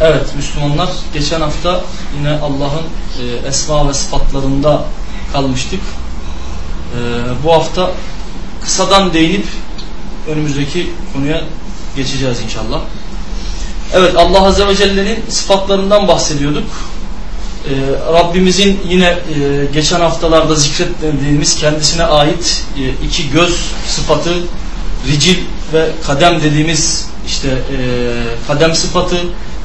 Evet Müslümanlar geçen hafta yine Allah'ın e, esma ve sıfatlarında kalmıştık. E, bu hafta kısadan değinip önümüzdeki konuya geçeceğiz inşallah. Evet Allah Azze ve Celle'nin sıfatlarından bahsediyorduk. Ee, Rabbimizin yine e, geçen haftalarda zikrettiğimiz kendisine ait e, iki göz sıfatı, ricil ve kadem dediğimiz işte e, kadem sıfatı,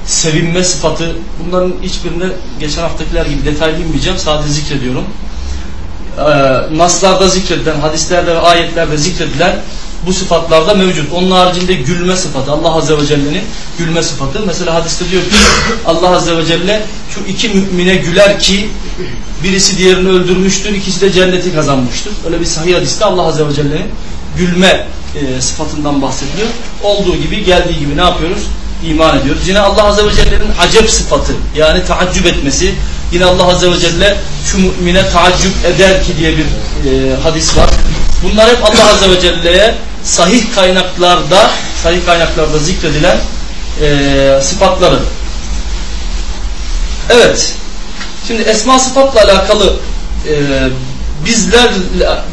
sevinme sıfatı bunların hiçbirine geçen haftakiler gibi detaylı inmeyeceğim. Sadece zikrediyorum. Ee, naslarda zikredilen, hadislerde ve ayetlerde zikredilen bu sıfatlarda mevcut. Onun haricinde gülme sıfatı, Allah Azze ve Celle'nin gülme sıfatı. Mesela hadiste diyor ki Allah Azze ve Celle şu iki mümine güler ki birisi diğerini öldürmüştür, ikisi de cenneti kazanmıştır. Öyle bir sahih hadiste Allah Azze ve Celle'nin gülme e, sıfatından bahsediyor. Olduğu gibi, geldiği gibi ne yapıyoruz? İman ediyoruz. Yine Allah Azze ve Celle'nin acep sıfatı yani taaccüp etmesi. Yine Allah Azze ve Celle şu mümine taaccüp eder ki diye bir e, hadis var. Bunlar hep Allah Azze ve Celle'ye sahih kaynaklarda sahih kaynaklarda zikredilen e, sıfatları. Evet. Şimdi esma sıfatla alakalı e, bizler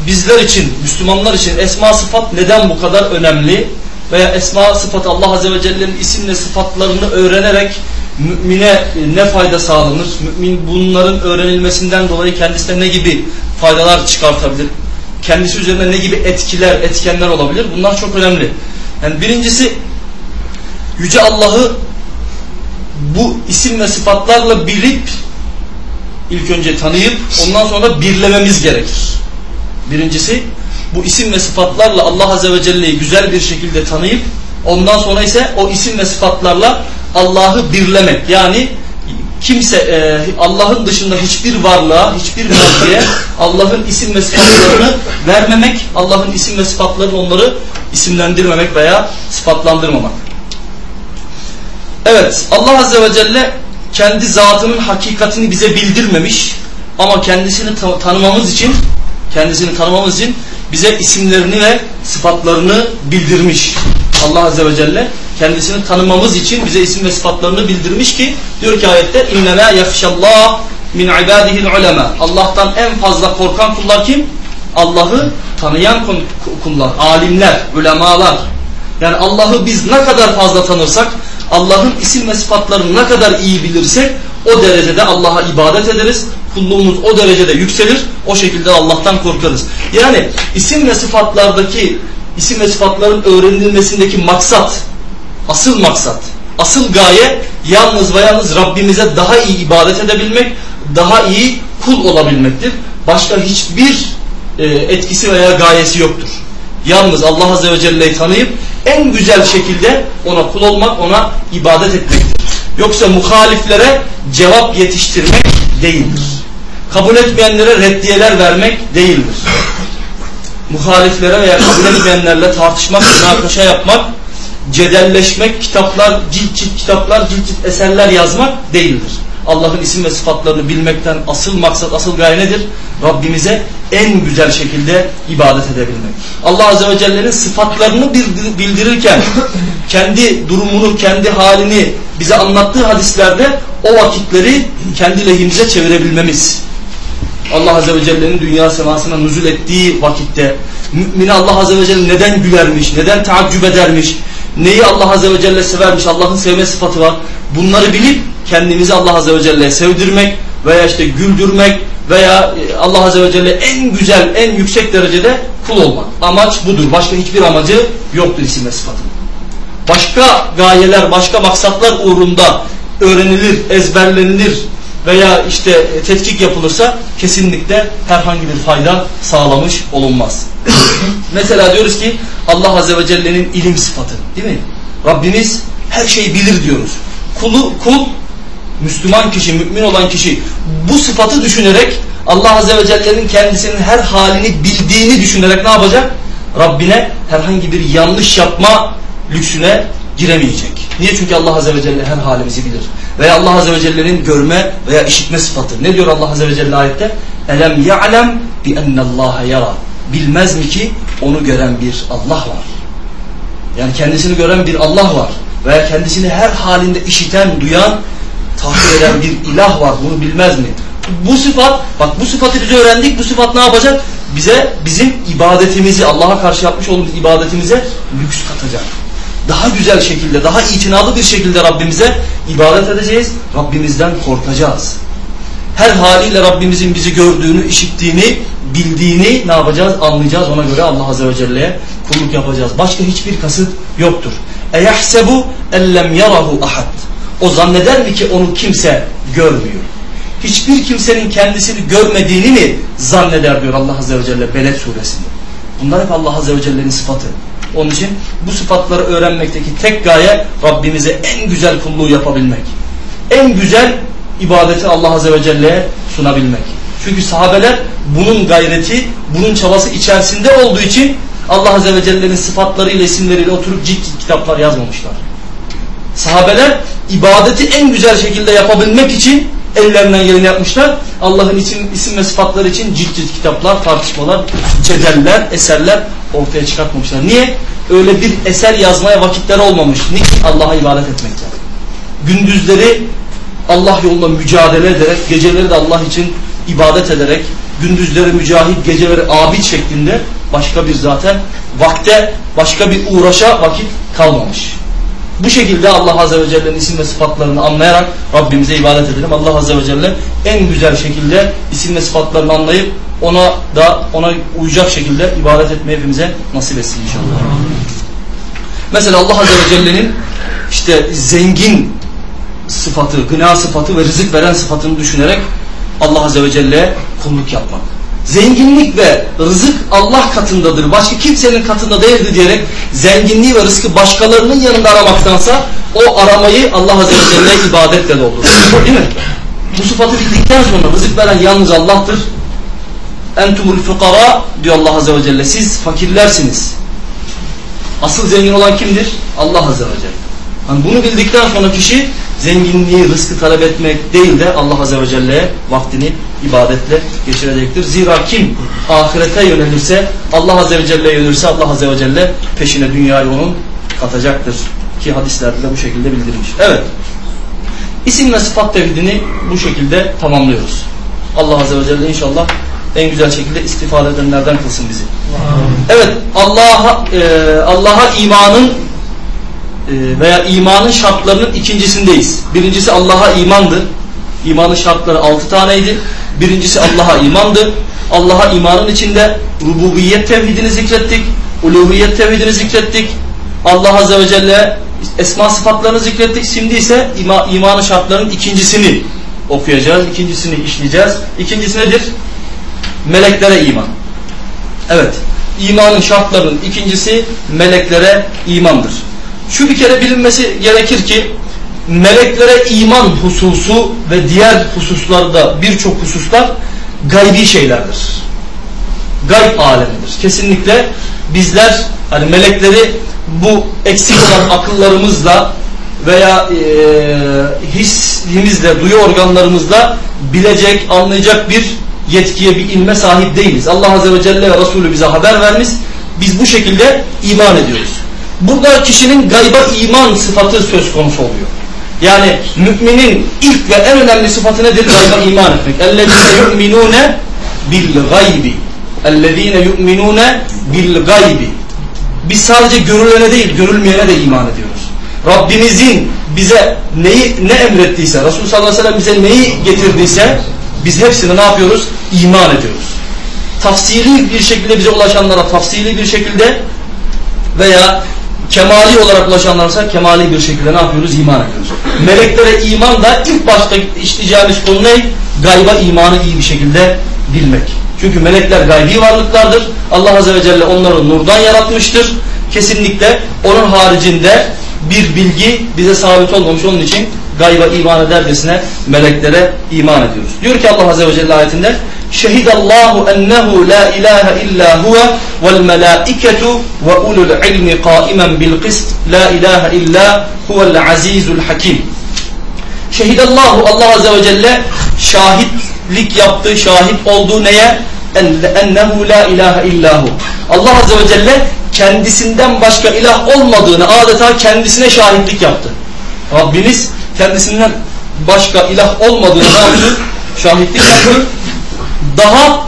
bizler için Müslümanlar için esma sıfat neden bu kadar önemli? Veya esma sıfatı Allah Azze ve Celle'nin isimle sıfatlarını öğrenerek mümine ne fayda sağlanır? Mümin bunların öğrenilmesinden dolayı kendisine ne gibi faydalar çıkartabilir? Kendisi üzerinde ne gibi etkiler, etkenler olabilir? Bunlar çok önemli. Yani birincisi Yüce Allah'ı bu isim ve sıfatlarla bilip ilk önce tanıyıp ondan sonra birlememiz gerekir. Birincisi bu isim ve sıfatlarla Allah Azze ve Celle'yi güzel bir şekilde tanıyıp ondan sonra ise o isim ve sıfatlarla Allah'ı birlemek. Yani kimse e, Allah'ın dışında hiçbir varlığa, hiçbir maddeye Allah'ın isim ve sıfatlarını vermemek, Allah'ın isim ve sıfatlarını onları isimlendirmemek veya sıfatlandırmamak. Evet, Allah Azze ve Celle kendi zatının hakikatini bize bildirmemiş ama kendisini ta tanımamız için kendisini tanımamız için bize isimlerini ve sıfatlarını bildirmiş. Allah Azze ve Celle kendisini tanımamız için bize isim ve sıfatlarını bildirmiş ki diyor ki ayette innema yahşallah min ibadihil ulema. Allah'tan en fazla korkan kullar kim? Allah'ı tanıyan kullar, alimler, ulemalar. Yani Allah'ı biz ne kadar fazla tanırsak, Allah'ın isim ve sıfatlarını ne kadar iyi bilirsek o derecede Allah'a ibadet ederiz. Kulluğumuz o derecede yükselir. O şekilde Allah'tan korkarız. Yani isim ve sıfatlardaki isim ve sıfatların öğrenilmesindeki maksat, asıl maksat, asıl gaye yalnız ve yalnız Rabbimize daha iyi ibadet edebilmek, daha iyi kul olabilmektir. Başka hiçbir e, etkisi veya gayesi yoktur. Yalnız Allah Azze ve Celle'yi tanıyıp en güzel şekilde ona kul olmak, ona ibadet etmektir. Yoksa muhaliflere cevap yetiştirmek değildir. Kabul etmeyenlere reddiyeler vermek değildir. Muhaliflere veya kabul etmeyenlerle tartışmak, münakaşa yapmak, cedelleşmek, kitaplar, cilt cilt kitaplar, cilt cilt eserler yazmak değildir. Allah'ın isim ve sıfatlarını bilmekten asıl maksat, asıl gaye nedir? Rabbimize en güzel şekilde ibadet edebilmek. Allah Azze ve Celle'nin sıfatlarını bildirirken kendi durumunu, kendi halini bize anlattığı hadislerde o vakitleri kendi lehimize çevirebilmemiz. Allah Azze ve Celle'nin dünya semasına nüzul ettiği vakitte mümini Allah Azze ve Celle neden gülermiş, neden taaccüp edermiş, neyi Allah Azze ve Celle severmiş, Allah'ın sevme sıfatı var. Bunları bilip kendimizi Allah Azze ve Celle'ye sevdirmek veya işte güldürmek veya e, Allah Azze ve Celle en güzel, en yüksek derecede kul olmak. Amaç budur. Başka hiçbir amacı yoktur isim ve sıfatın. Başka gayeler, başka maksatlar uğrunda öğrenilir, ezberlenilir veya işte tetkik yapılırsa kesinlikle herhangi bir fayda sağlamış olunmaz. Mesela diyoruz ki Allah Azze ve Celle'nin ilim sıfatı değil mi? Rabbimiz her şeyi bilir diyoruz. Kulu, kul Müslüman kişi, mümin olan kişi bu sıfatı düşünerek Allah Azze ve Celle'nin kendisinin her halini bildiğini düşünerek ne yapacak? Rabbine herhangi bir yanlış yapma lüksüne giremeyecek. Niye? Çünkü Allah Azze ve Celle her halimizi bilir. Veya Allah Azze ve Celle'nin görme veya işitme sıfatı. Ne diyor Allah Azze ve Celle ayette? Elem ya'lem bi ennallaha yara. Bilmez mi ki onu gören bir Allah var. Yani kendisini gören bir Allah var. Veya kendisini her halinde işiten, duyan, takdir eden bir ilah var. Bunu bilmez mi? Bu sıfat, bak bu sıfatı biz öğrendik. Bu sıfat ne yapacak? Bize bizim ibadetimizi, Allah'a karşı yapmış olduğumuz ibadetimize lüks katacak Daha güzel şekilde, daha itinalı bir şekilde Rabbimize ibadet edeceğiz. Rabbimizden korkacağız. Her haliyle Rabbimizin bizi gördüğünü, işittiğini, bildiğini ne yapacağız? Anlayacağız. Ona göre Allah Azze ve Celle'ye kulluk yapacağız. Başka hiçbir kasıt yoktur. اَيَحْسَبُ اَلَّمْ يَرَهُ ahad. O zanneder mi ki onu kimse görmüyor? Hiçbir kimsenin kendisini görmediğini mi zanneder diyor Allah Azze ve Celle Beled suresinde. Bunlar hep Allah Azze ve Celle'nin sıfatı. Onun için bu sıfatları öğrenmekteki tek gaye Rabbimize en güzel kulluğu yapabilmek. En güzel ibadeti Allah Azze ve Celle'ye sunabilmek. Çünkü sahabeler bunun gayreti, bunun çabası içerisinde olduğu için Allah Azze ve Celle'nin sıfatlarıyla, isimleriyle oturup cilt kitaplar yazmamışlar. Sahabeler ibadeti en güzel şekilde yapabilmek için ellerinden geleni yapmışlar. Allah'ın isim, isim ve sıfatları için cilt cilt kitaplar, tartışmalar, cedeller, eserler ortaya çıkartmamışlar. Niye? Öyle bir eser yazmaya vakitleri olmamış. Niçin? Allah'a ibadet etmekten. Gündüzleri Allah yolunda mücadele ederek, geceleri de Allah için ibadet ederek, gündüzleri mücahit, geceleri abid şeklinde başka bir zaten vakte, başka bir uğraşa vakit kalmamış. Bu şekilde Allah Azze ve Celle'nin isim ve sıfatlarını anlayarak Rabbimize ibadet edelim. Allah Azze ve Celle en güzel şekilde isim ve sıfatlarını anlayıp ona da ona uyacak şekilde ibadet etmeyi hepimize nasip etsin inşallah. Mesela Allah Azze ve Celle'nin işte zengin sıfatı, gına sıfatı ve rızık veren sıfatını düşünerek Allah Azze ve Celle'ye kulluk yapmak. Zenginlik ve rızık Allah katındadır. Başka kimsenin katında değildir diyerek zenginliği ve rızkı başkalarının yanında aramaktansa o aramayı Allah Azze ve Celle ibadetle doldurur. Değil mi? Bu sıfatı bildikten sonra rızık veren yalnız Allah'tır. Entumul fukara diyor Allah Azze ve Celle. Siz fakirlersiniz. Asıl zengin olan kimdir? Allah Azze ve Celle. Hani bunu bildikten sonra kişi zenginliği, rızkı talep etmek değil de Allah Azze ve Celle'ye vaktini ibadetle geçirecektir. Zira kim ahirete yönelirse, Allah Azze ve Celle'ye yönelirse Allah Azze ve Celle peşine dünyayı onun katacaktır. Ki hadislerde de bu şekilde bildirilmiş. Evet. İsim ve sıfat tevhidini bu şekilde tamamlıyoruz. Allah Azze ve Celle inşallah en güzel şekilde istifade edenlerden kılsın bizi. Evet Allah'a e, Allah'a imanın e, veya imanın şartlarının ikincisindeyiz. Birincisi Allah'a imandı. İmanın şartları altı taneydi. Birincisi Allah'a imandı. Allah'a imanın içinde rububiyet tevhidini zikrettik. Uluhiyet tevhidini zikrettik. Allah Azze ve Celle esma sıfatlarını zikrettik. Şimdi ise ima, imanın şartlarının ikincisini okuyacağız. ikincisini işleyeceğiz. İkincisi nedir? Meleklere iman. Evet. İmanın şartlarının ikincisi meleklere imandır. Şu bir kere bilinmesi gerekir ki meleklere iman hususu ve diğer hususlarda birçok hususlar gaybi şeylerdir. Gayb alemidir. Kesinlikle bizler hani melekleri bu eksik olan akıllarımızla veya e, hissimizle, duyu organlarımızla bilecek, anlayacak bir yetkiye bir ilme sahip değiliz. Allah Azze ve Celle ve Resulü bize haber vermiş. Biz bu şekilde iman ediyoruz. Burada kişinin gayba iman sıfatı söz konusu oluyor. Yani müminin ilk ve en önemli sıfatı nedir? Gayba iman etmek. اَلَّذ۪ينَ يُؤْمِنُونَ بِالْغَيْبِ اَلَّذ۪ينَ يُؤْمِنُونَ بِالْغَيْبِ Biz sadece görülene değil, görülmeyene de iman ediyoruz. Rabbimizin bize neyi ne emrettiyse, Resulullah sallallahu aleyhi ve sellem bize neyi getirdiyse biz hepsini ne yapıyoruz? İman ediyoruz. Tafsili bir şekilde bize ulaşanlara tafsili bir şekilde veya kemali olarak ulaşanlarsa kemali bir şekilde ne yapıyoruz? İman ediyoruz. Meleklere iman da ilk başta işleyeceğimiz konu ne? Gayba imanı iyi bir şekilde bilmek. Çünkü melekler gaybi varlıklardır. Allah Azze ve Celle onları nurdan yaratmıştır. Kesinlikle onun haricinde bir bilgi bize sabit olmamış. Onun için gayba iman edercesine meleklere iman ediyoruz. Diyor ki Allah Azze ve Celle ayetinde Şehidallahu ennehu la ilahe illa huve vel melaiketu ve ulul ilmi kaimen bil qist la ilahe illa huvel azizul hakim. Şehidallahu Allah Azze ve Celle şahitlik yaptığı, şahit olduğu neye? Ennehu la ilahe illahu. Allah Azze ve Celle kendisinden başka ilah olmadığını adeta kendisine şahitlik yaptı. Rabbimiz kendisinden başka ilah olmadığını yaptı? Şahitlik yaptı. Daha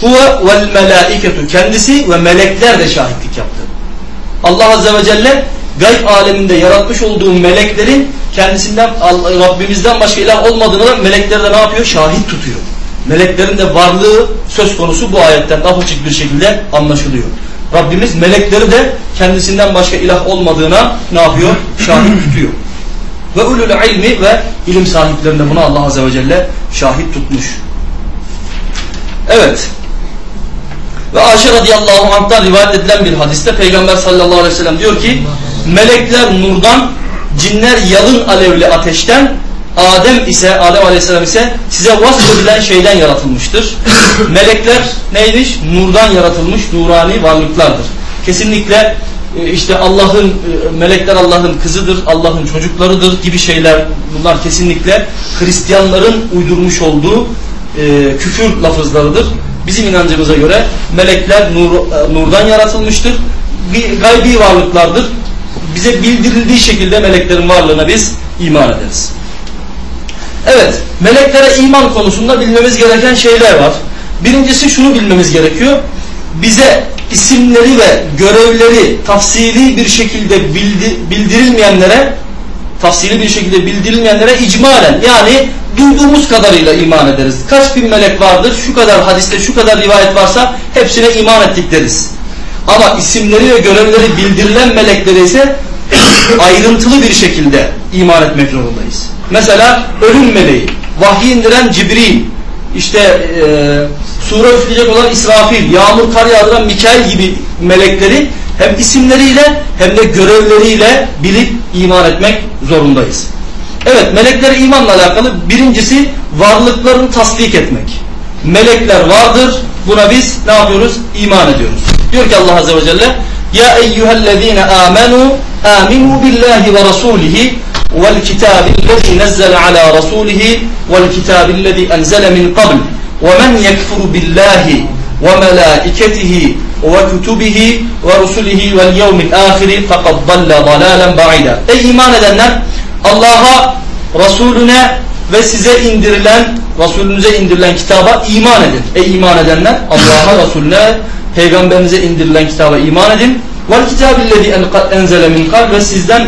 huve vel melaiketu. Kendisi ve melekler de şahitlik yaptı. Allah Azze ve Celle gayb aleminde yaratmış olduğu meleklerin kendisinden Rabbimizden başka ilah olmadığını da melekler de ne yapıyor? Şahit tutuyor. Meleklerin de varlığı söz konusu bu ayetten daha açık bir şekilde anlaşılıyor. Rabbimiz melekleri de kendisinden başka ilah olmadığına ne yapıyor? Şahit tutuyor. Ve ulul ilmi ve ilim sahiplerinde buna Allah Azze ve Celle şahit tutmuş. Evet. Ve Ayşe radıyallahu anh'tan rivayet edilen bir hadiste Peygamber sallallahu aleyhi ve sellem diyor ki melekler nurdan, cinler yalın alevli ateşten, Adem ise Adem aleyhisselam ise size vasfedilen şeyden yaratılmıştır. Melekler neymiş? Nurdan yaratılmış nurani varlıklardır. Kesinlikle işte Allah'ın e, melekler Allah'ın kızıdır, Allah'ın çocuklarıdır gibi şeyler bunlar kesinlikle Hristiyanların uydurmuş olduğu e, küfür lafızlarıdır. Bizim inancımıza göre melekler nur, nurdan yaratılmıştır. Bir gaybi varlıklardır. Bize bildirildiği şekilde meleklerin varlığına biz iman ederiz. Evet, meleklere iman konusunda bilmemiz gereken şeyler var. Birincisi şunu bilmemiz gerekiyor. Bize isimleri ve görevleri tafsili bir şekilde bildi, bildirilmeyenlere tafsili bir şekilde bildirilmeyenlere icmalen yani duyduğumuz kadarıyla iman ederiz. Kaç bin melek vardır? Şu kadar hadiste şu kadar rivayet varsa hepsine iman ettik deriz. Ama isimleri ve görevleri bildirilen melekleri ise ayrıntılı bir şekilde iman etmek zorundayız. Mesela ölüm meleği, vahiy indiren Cibril, işte e, sure üfleyecek olan İsrafil, yağmur kar yağdıran Mikail gibi melekleri hem isimleriyle hem de görevleriyle bilip iman etmek zorundayız. Evet meleklere imanla alakalı birincisi varlıklarını tasdik etmek. Melekler vardır buna biz ne yapıyoruz? İman ediyoruz. Diyor ki Allah Azze ve Celle Ya eyyühellezine amenu aminu billahi ve rasulihi vel kitabillezi enzele min qabl ve men yekfuru billahi ve melaiketihi ve kutubihi ve rusulihi vel yevmil ahiri fekad dalle dalalen ba'ida. Ey iman edenler Allah'a, Resulüne ve size indirilen, Resulünüze indirilen kitaba iman edin. Ey iman edenler Allah'a, Resulüne, Peygamberinize indirilen kitaba iman edin. Vel kitabillezi enzele min kal ve sizden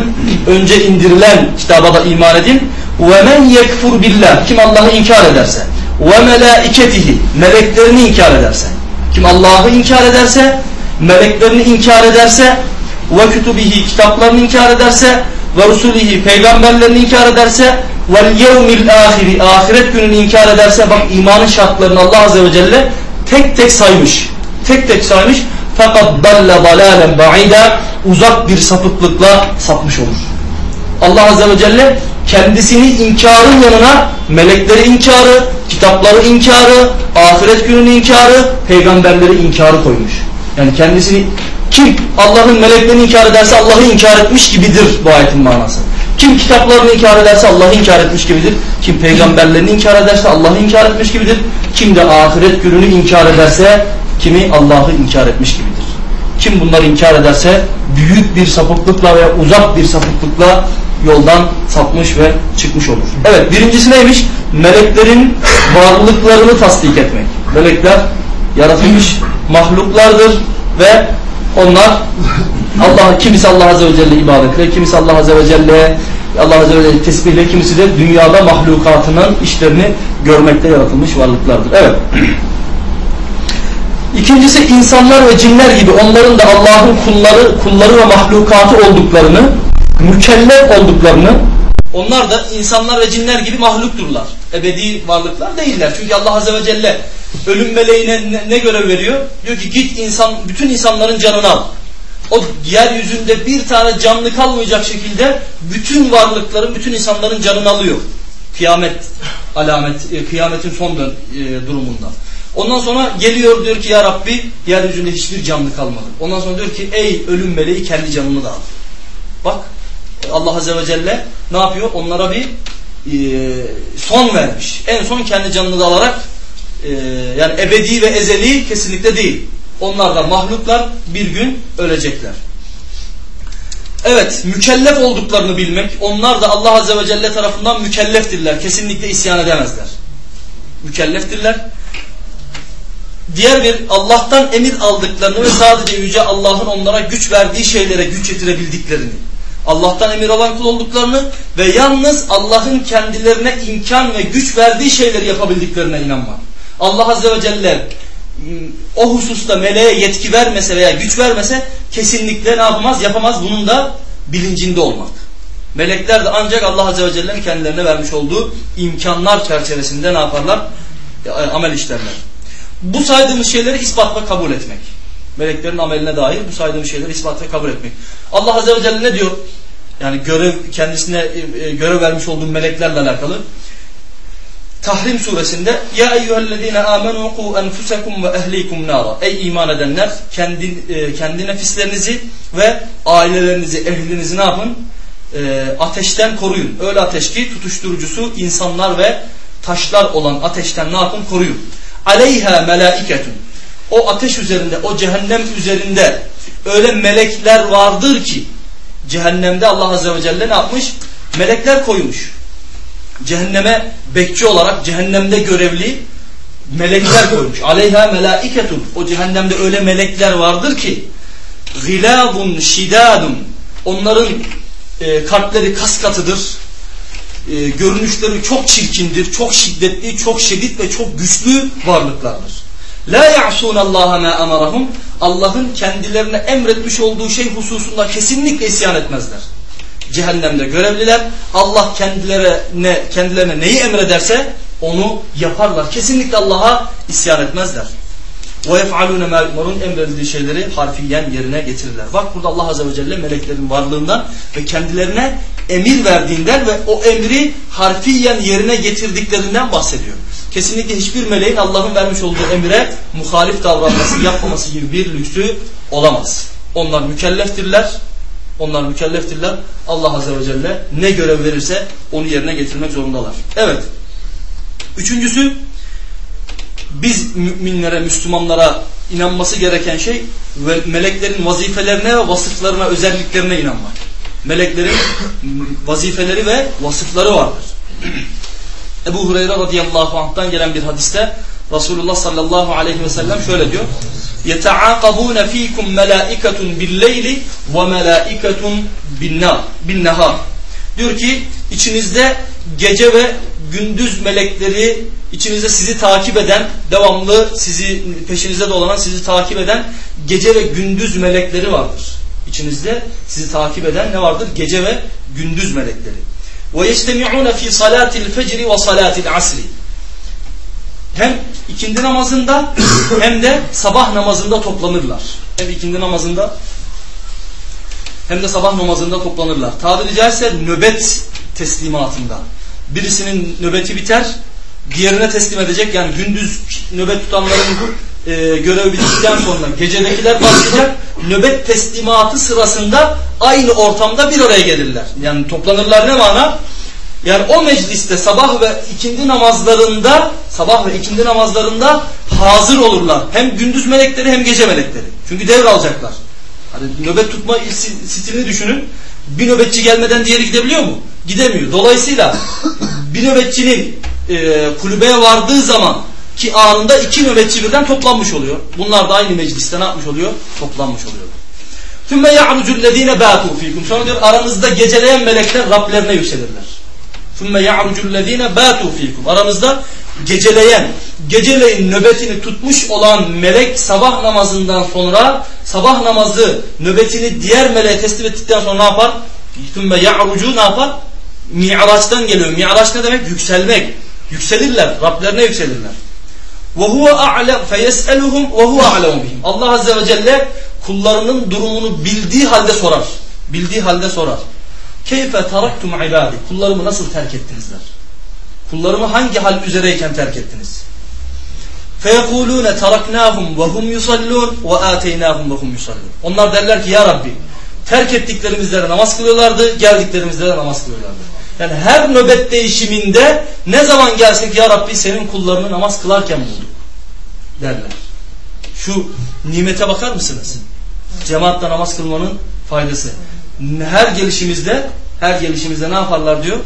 önce indirilen kitaba da iman edin. Ve men yekfur billah kim Allah'ı inkar ederse ve melaiketihi meleklerini inkar ederse kim Allah'ı inkar ederse meleklerini inkar ederse ve kütübihi kitaplarını inkar ederse ve rusulihi peygamberlerini inkar ederse vel yevmil ahiri ahiret gününü inkar ederse bak imanın şartlarını Allah Azze ve Celle tek tek saymış. Tek tek saymış. Fakat dalle dalalen ba'ida uzak bir sapıklıkla sapmış olur. Allah Azze ve Celle kendisini inkarın yanına melekleri inkarı, kitapları inkarı, ahiret gününü inkarı, peygamberleri inkarı koymuş. Yani kendisini kim Allah'ın meleklerini inkar ederse Allah'ı inkar etmiş gibidir bu ayetin manası. Kim kitaplarını inkar ederse Allah'ı inkar etmiş gibidir. Kim peygamberlerini inkar ederse Allah'ı inkar etmiş gibidir. Kim de ahiret gününü inkar ederse kimi Allah'ı inkar etmiş gibidir. Kim bunları inkar ederse büyük bir sapıklıkla ve uzak bir sapıklıkla yoldan sapmış ve çıkmış olur. Evet birincisi neymiş? Meleklerin varlıklarını tasdik etmek. Melekler yaratılmış mahluklardır ve onlar Allah kimisi Allah Azze ve Celle ibadetle, kimisi Allah Azze ve Celle Allah Azze ve Celle tesbihle, kimisi de dünyada mahlukatının işlerini görmekte yaratılmış varlıklardır. Evet. İkincisi insanlar ve cinler gibi onların da Allah'ın kulları, kulları ve mahlukatı olduklarını, mükellef olduklarını, onlar da insanlar ve cinler gibi mahlukturlar. Ebedi varlıklar değiller. Çünkü Allah Azze ve Celle ölüm meleğine ne, ne görev veriyor? Diyor ki git insan, bütün insanların canını al. O yeryüzünde bir tane canlı kalmayacak şekilde bütün varlıkların, bütün insanların canını alıyor. Kıyamet alamet, e, kıyametin son dön, e, durumunda. Ondan sonra geliyor diyor ki ya Rabbi yeryüzünde hiçbir canlı kalmadı. Ondan sonra diyor ki ey ölüm meleği kendi canını da al. Bak Allah Azze ve Celle ne yapıyor? Onlara bir e, son vermiş. En son kendi canını da alarak e, yani ebedi ve ezeli kesinlikle değil. Onlar da mahluklar bir gün ölecekler. Evet mükellef olduklarını bilmek onlar da Allah Azze ve Celle tarafından mükelleftirler. Kesinlikle isyan edemezler. Mükelleftirler diğer bir Allah'tan emir aldıklarını ve sadece Yüce Allah'ın onlara güç verdiği şeylere güç yetirebildiklerini, Allah'tan emir alan kul olduklarını ve yalnız Allah'ın kendilerine imkan ve güç verdiği şeyleri yapabildiklerine inanmak. Allah Azze ve Celle o hususta meleğe yetki vermese veya güç vermese kesinlikle ne yapamaz? Yapamaz. Bunun da bilincinde olmak. Melekler de ancak Allah Azze ve Celle'nin kendilerine vermiş olduğu imkanlar çerçevesinde ne yaparlar? Amel işlerler. Bu saydığımız şeyleri ispat ve kabul etmek. Meleklerin ameline dair bu saydığımız şeyleri ispat ve kabul etmek. Allah Azze ve Celle ne diyor? Yani görev kendisine e, e, görev vermiş olduğu meleklerle alakalı. Tahrim suresinde Ya eyyühellezine amenu ku enfusekum ve ehlikum nara. Ey iman edenler kendi, e, kendi nefislerinizi ve ailelerinizi, ehlinizi ne yapın? ateşten koruyun. Öyle ateş ki tutuşturucusu insanlar ve taşlar olan ateşten ne yapın? Koruyun aleyha melaiketun. O ateş üzerinde, o cehennem üzerinde öyle melekler vardır ki cehennemde Allah Azze ve Celle ne yapmış? Melekler koymuş. Cehenneme bekçi olarak cehennemde görevli melekler koymuş. Aleyha melaiketun. O cehennemde öyle melekler vardır ki gilabun şidadun. Onların e, kalpleri kas katıdır e, görünüşleri çok çirkindir, çok şiddetli, çok şiddet ve çok güçlü varlıklardır. La ya'sun Allah'a ma amarahum. Allah'ın kendilerine emretmiş olduğu şey hususunda kesinlikle isyan etmezler. Cehennemde görevliler. Allah kendilerine kendilerine neyi emrederse onu yaparlar. Kesinlikle Allah'a isyan etmezler. Ve yef'alûne mâ emredildiği şeyleri harfiyen yerine getirirler. Bak burada Allah Azze ve Celle meleklerin varlığından ve kendilerine emir verdiğinden ve o emri harfiyen yerine getirdiklerinden bahsediyor. Kesinlikle hiçbir meleğin Allah'ın vermiş olduğu emire muhalif davranması, yapmaması gibi bir lüksü olamaz. Onlar mükelleftirler. Onlar mükelleftirler. Allah Azze ve Celle ne görev verirse onu yerine getirmek zorundalar. Evet. Üçüncüsü biz müminlere, Müslümanlara inanması gereken şey ve meleklerin vazifelerine ve vasıflarına, özelliklerine inanmak. Meleklerin vazifeleri ve vasıfları vardır. Ebu Hureyre radıyallahu anh'tan gelen bir hadiste Resulullah sallallahu aleyhi ve sellem şöyle diyor. يَتَعَاقَبُونَ ف۪يكُمْ مَلَائِكَةٌ بِالْلَيْلِ وَمَلَائِكَةٌ بِالنَّهَارِ Diyor ki içinizde gece ve gündüz melekleri içinizde sizi takip eden, devamlı sizi peşinizde dolanan, sizi takip eden gece ve gündüz melekleri vardır. İçinizde sizi takip eden ne vardır? Gece ve gündüz melekleri. Fi salatil fecri ve salatil asri. Hem ikindi namazında hem de sabah namazında toplanırlar. Hem ikindi namazında hem de sabah namazında toplanırlar. Tabiri caizse nöbet teslimatında. Birisinin nöbeti biter, diğerine teslim edecek. Yani gündüz nöbet tutanların e, görev bittikten sonra gecedekiler başlayacak. Nöbet teslimatı sırasında aynı ortamda bir araya gelirler. Yani toplanırlar ne mana? Yani o mecliste sabah ve ikindi namazlarında sabah ve ikindi namazlarında hazır olurlar. Hem gündüz melekleri hem gece melekleri. Çünkü devralacaklar. Hani nöbet tutma stilini düşünün. Bir nöbetçi gelmeden diğeri gidebiliyor mu? Gidemiyor. Dolayısıyla bir nöbetçinin e, kulübeye vardığı zaman ki anında iki nöbetçi birden toplanmış oluyor. Bunlar da aynı mecliste ne yapmış oluyor? Toplanmış oluyor. Tümme ya'rucullezine bâtu fikum. Sonra diyor aranızda geceleyen melekler Rablerine yükselirler. Tümme ya'rucullezine bâtu fikum. Aranızda geceleyen, geceleyin nöbetini tutmuş olan melek sabah namazından sonra sabah namazı nöbetini diğer meleğe teslim ettikten sonra ne yapar? Tümme ya'rucu ne yapar? Mi'raçtan geliyor. Mi'raç ne demek? Yükselmek. Yükselirler. Rablerine yükselirler. وَهُوَ أَعْلَمْ فَيَسْأَلُهُمْ وَهُوَ أَعْلَمُ بِهِمْ Allah Azze ve Celle kullarının durumunu bildiği halde sorar. Bildiği halde sorar. كَيْفَ تَرَكْتُمْ عِبَادِ Kullarımı nasıl terk ettinizler? Kullarımı hangi hal üzereyken terk ettiniz? فَيَقُولُونَ تَرَكْنَاهُمْ وَهُمْ يُصَلُّونَ وَآتَيْنَاهُمْ وَهُمْ يُصَلُّونَ Onlar derler ki ya Rabbi terk ettiklerimizde namaz kılıyorlardı, geldiklerimizde de namaz kılıyorlardı. Yani her nöbet değişiminde ne zaman gelsek ya Rabbi senin kullarını namaz kılarken bulduk derler. Şu nimete bakar mısınız? Cemaatle namaz kılmanın faydası. Her gelişimizde her gelişimizde ne yaparlar diyor?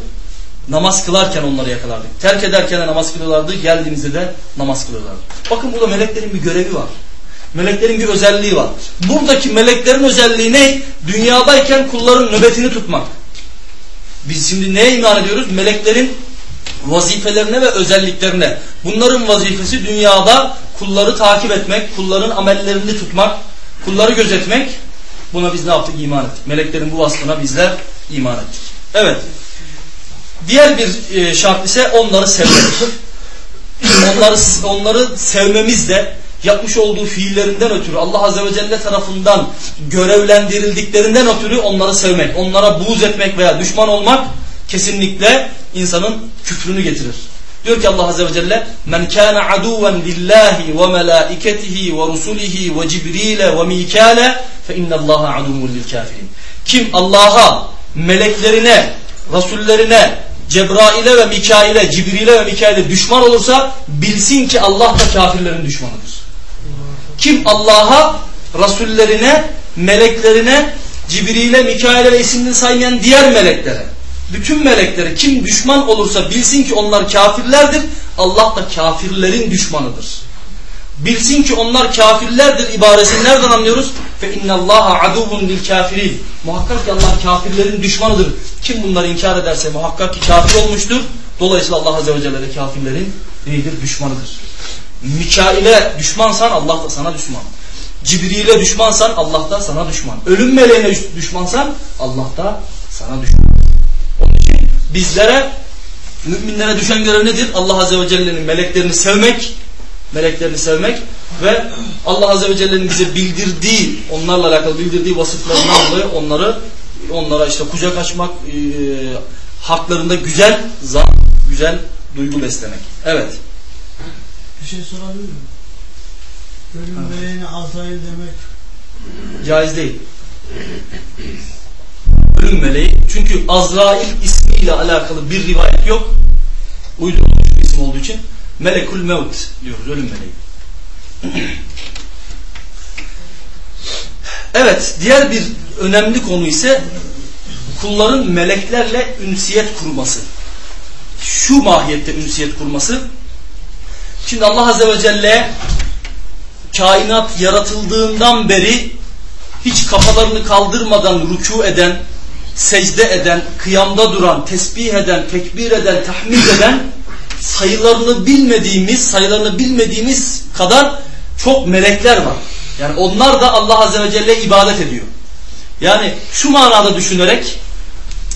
Namaz kılarken onları yakalardık. Terk ederken de namaz kılıyorlardı. Geldiğimizde de namaz kılıyorlardı. Bakın burada meleklerin bir görevi var. Meleklerin bir özelliği var. Buradaki meleklerin özelliği ne? Dünyadayken kulların nöbetini tutmak. Biz şimdi neye iman ediyoruz? Meleklerin vazifelerine ve özelliklerine. Bunların vazifesi dünyada kulları takip etmek, kulların amellerini tutmak, kulları gözetmek. Buna biz ne yaptık? İman ettik. Meleklerin bu vasfına bizler iman ettik. Evet. Diğer bir e, şart ise onları sevmek. onları, onları sevmemiz de yapmış olduğu fiillerinden ötürü Allah Azze ve Celle tarafından görevlendirildiklerinden ötürü onları sevmek, onlara buğz etmek veya düşman olmak kesinlikle insanın küfrünü getirir. Diyor ki Allah Azze ve Celle Men kâne aduven lillahi ve melâiketihi ve rusulihi ve cibrile ve mikâle fe innallâhe aduvun lil kafirin. Kim Allah'a, meleklerine, rasullerine, Cebrail'e ve Mikail'e, Cibril'e ve Mikail'e düşman olursa bilsin ki Allah da kafirlerin düşmanıdır. Kim Allah'a, Rasullerine, meleklerine, Cibril'e, Mikail'e ve isimini saymayan diğer meleklere, bütün meleklere kim düşman olursa bilsin ki onlar kafirlerdir. Allah da kafirlerin düşmanıdır. Bilsin ki onlar kafirlerdir ibaresini nereden anlıyoruz? Fe innallaha aduvun lil kafirin. Muhakkak ki Allah kafirlerin düşmanıdır. Kim bunları inkar ederse muhakkak ki kafir olmuştur. Dolayısıyla Allah Azze ve Celle de kafirlerin neydir? Düşmanıdır. Mikail'e düşmansan Allah da sana düşman. Cibril'e düşmansan Allah da sana düşman. Ölüm meleğine düşmansan Allah da sana düşman. Onun için bizlere müminlere düşen görev nedir? Allah Azze ve Celle'nin meleklerini sevmek, meleklerini sevmek ve Allah Azze ve Celle'nin bize bildirdiği, onlarla alakalı bildirdiği vasıflarından dolayı onları onlara işte kucak açmak, e, haklarında güzel zan, güzel duygu beslemek. Evet. Bir şey sorabilir miyim? Ölüm meleğine Azrail demek Caiz değil. Ölüm meleği. Çünkü Azrail ismiyle alakalı bir rivayet yok. Uydurulmuş bir isim olduğu için. Melekul Mevt diyoruz. Ölüm meleği. Evet. Diğer bir önemli konu ise kulların meleklerle ünsiyet kurması. Şu mahiyette ünsiyet kurması. Şimdi Allah Azze ve Celle kainat yaratıldığından beri hiç kafalarını kaldırmadan rükû eden, secde eden, kıyamda duran, tesbih eden, tekbir eden, tahmid eden sayılarını bilmediğimiz, sayılarını bilmediğimiz kadar çok melekler var. Yani onlar da Allah Azze ve Celle ibadet ediyor. Yani şu manada düşünerek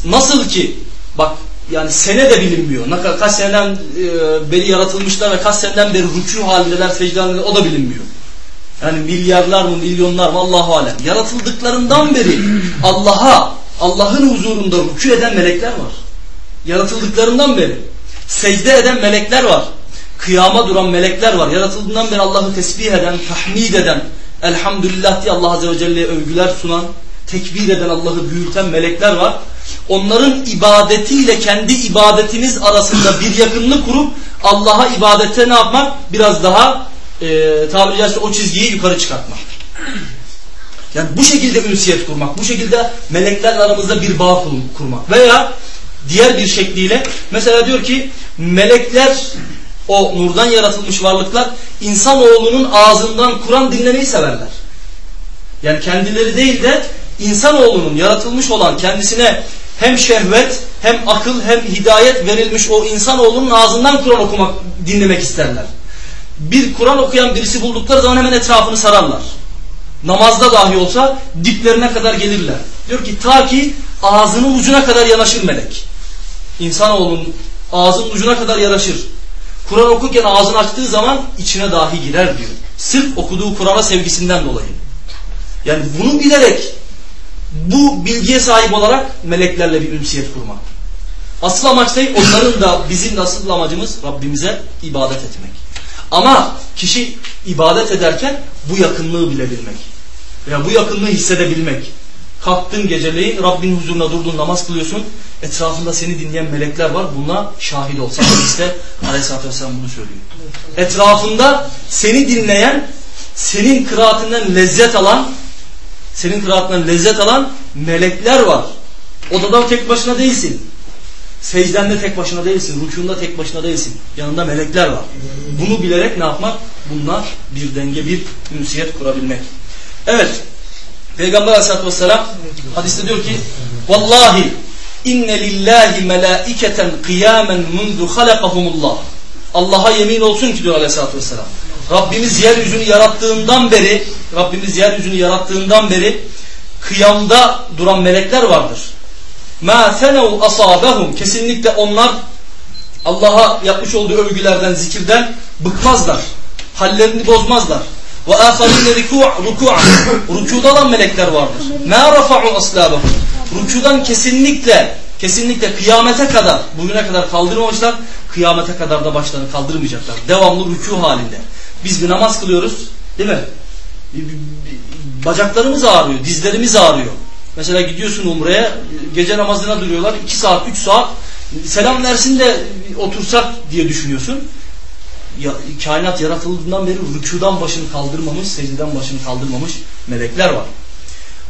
nasıl ki bak yani sene de bilinmiyor. Kaç seneden e, beri yaratılmışlar ve kaç seneden beri rükû halindeler, secde halindeler o da bilinmiyor. Yani milyarlar mı, milyonlar mı Allahu alem. Yaratıldıklarından beri Allah'a, Allah'ın huzurunda rükû eden melekler var. Yaratıldıklarından beri secde eden melekler var. kıyama duran melekler var. Yaratıldığından beri Allah'ı tesbih eden, tahmid eden, elhamdülillah diye Allah Azze ve Celle'ye övgüler sunan, tekbir eden Allah'ı büyüten melekler var. Onların ibadetiyle kendi ibadetimiz arasında bir yakınlık kurup Allah'a ibadette ne yapmak? Biraz daha e, tabiri caizse o çizgiyi yukarı çıkartmak. Yani bu şekilde ünsiyet kurmak, bu şekilde meleklerle aramızda bir bağ kurmak. Veya diğer bir şekliyle mesela diyor ki melekler o nurdan yaratılmış varlıklar insanoğlunun ağzından Kur'an dinlemeyi severler. Yani kendileri değil de insanoğlunun yaratılmış olan kendisine hem şehvet hem akıl hem hidayet verilmiş o insanoğlunun ağzından Kur'an okumak dinlemek isterler. Bir Kur'an okuyan birisi buldukları zaman hemen etrafını sararlar. Namazda dahi olsa diplerine kadar gelirler. Diyor ki ta ki ağzının ucuna kadar yanaşır melek. İnsanoğlunun ağzının ucuna kadar yanaşır. Kur'an okurken ağzını açtığı zaman içine dahi girer diyor. Sırf okuduğu Kur'an'a sevgisinden dolayı. Yani bunu bilerek bu bilgiye sahip olarak meleklerle bir ünsiyet kurmak. Asıl amaç değil onların da bizim de asıl amacımız Rabbimize ibadet etmek. Ama kişi ibadet ederken bu yakınlığı bilebilmek. Veya bu yakınlığı hissedebilmek. Kalktın geceleyin Rabbin huzuruna durdun namaz kılıyorsun. Etrafında seni dinleyen melekler var. Buna şahit olsan işte Aleyhisselatü Vesselam bunu söylüyor. Etrafında seni dinleyen, senin kıraatinden lezzet alan, senin kıraatinden lezzet alan melekler var. Odada tek başına değilsin. Secdende tek başına değilsin. Rükûnda tek başına değilsin. Yanında melekler var. Bunu bilerek ne yapmak? Bununla bir denge, bir ünsiyet kurabilmek. Evet. Peygamber aleyhissalatü vesselam hadiste diyor ki Vallahi inne lillahi melaiketen kıyamen mundu halakahumullah. Allah'a yemin olsun ki diyor aleyhissalatü vesselam. Rabbimiz yeryüzünü yarattığından beri Rabbimiz yeryüzünü yarattığından beri kıyamda duran melekler vardır. Ma senev asabehum kesinlikle onlar Allah'a yapmış olduğu övgülerden, zikirden bıkmazlar. Hallerini bozmazlar. Ve aharine ruku'an. Rükuda olan melekler vardır. Ma rafa'u aslabahum. Rükudan kesinlikle kesinlikle kıyamete kadar bugüne kadar kaldırmamışlar. Kıyamete kadar da başlarını kaldırmayacaklar. Devamlı rükû halinde. Biz bir namaz kılıyoruz. Değil mi? Bacaklarımız ağrıyor, dizlerimiz ağrıyor. Mesela gidiyorsun Umre'ye, gece namazına duruyorlar. 2 saat, 3 saat. Selam versin de otursak diye düşünüyorsun. Ya, kainat yaratıldığından beri rükudan başını kaldırmamış, secdeden başını kaldırmamış melekler var.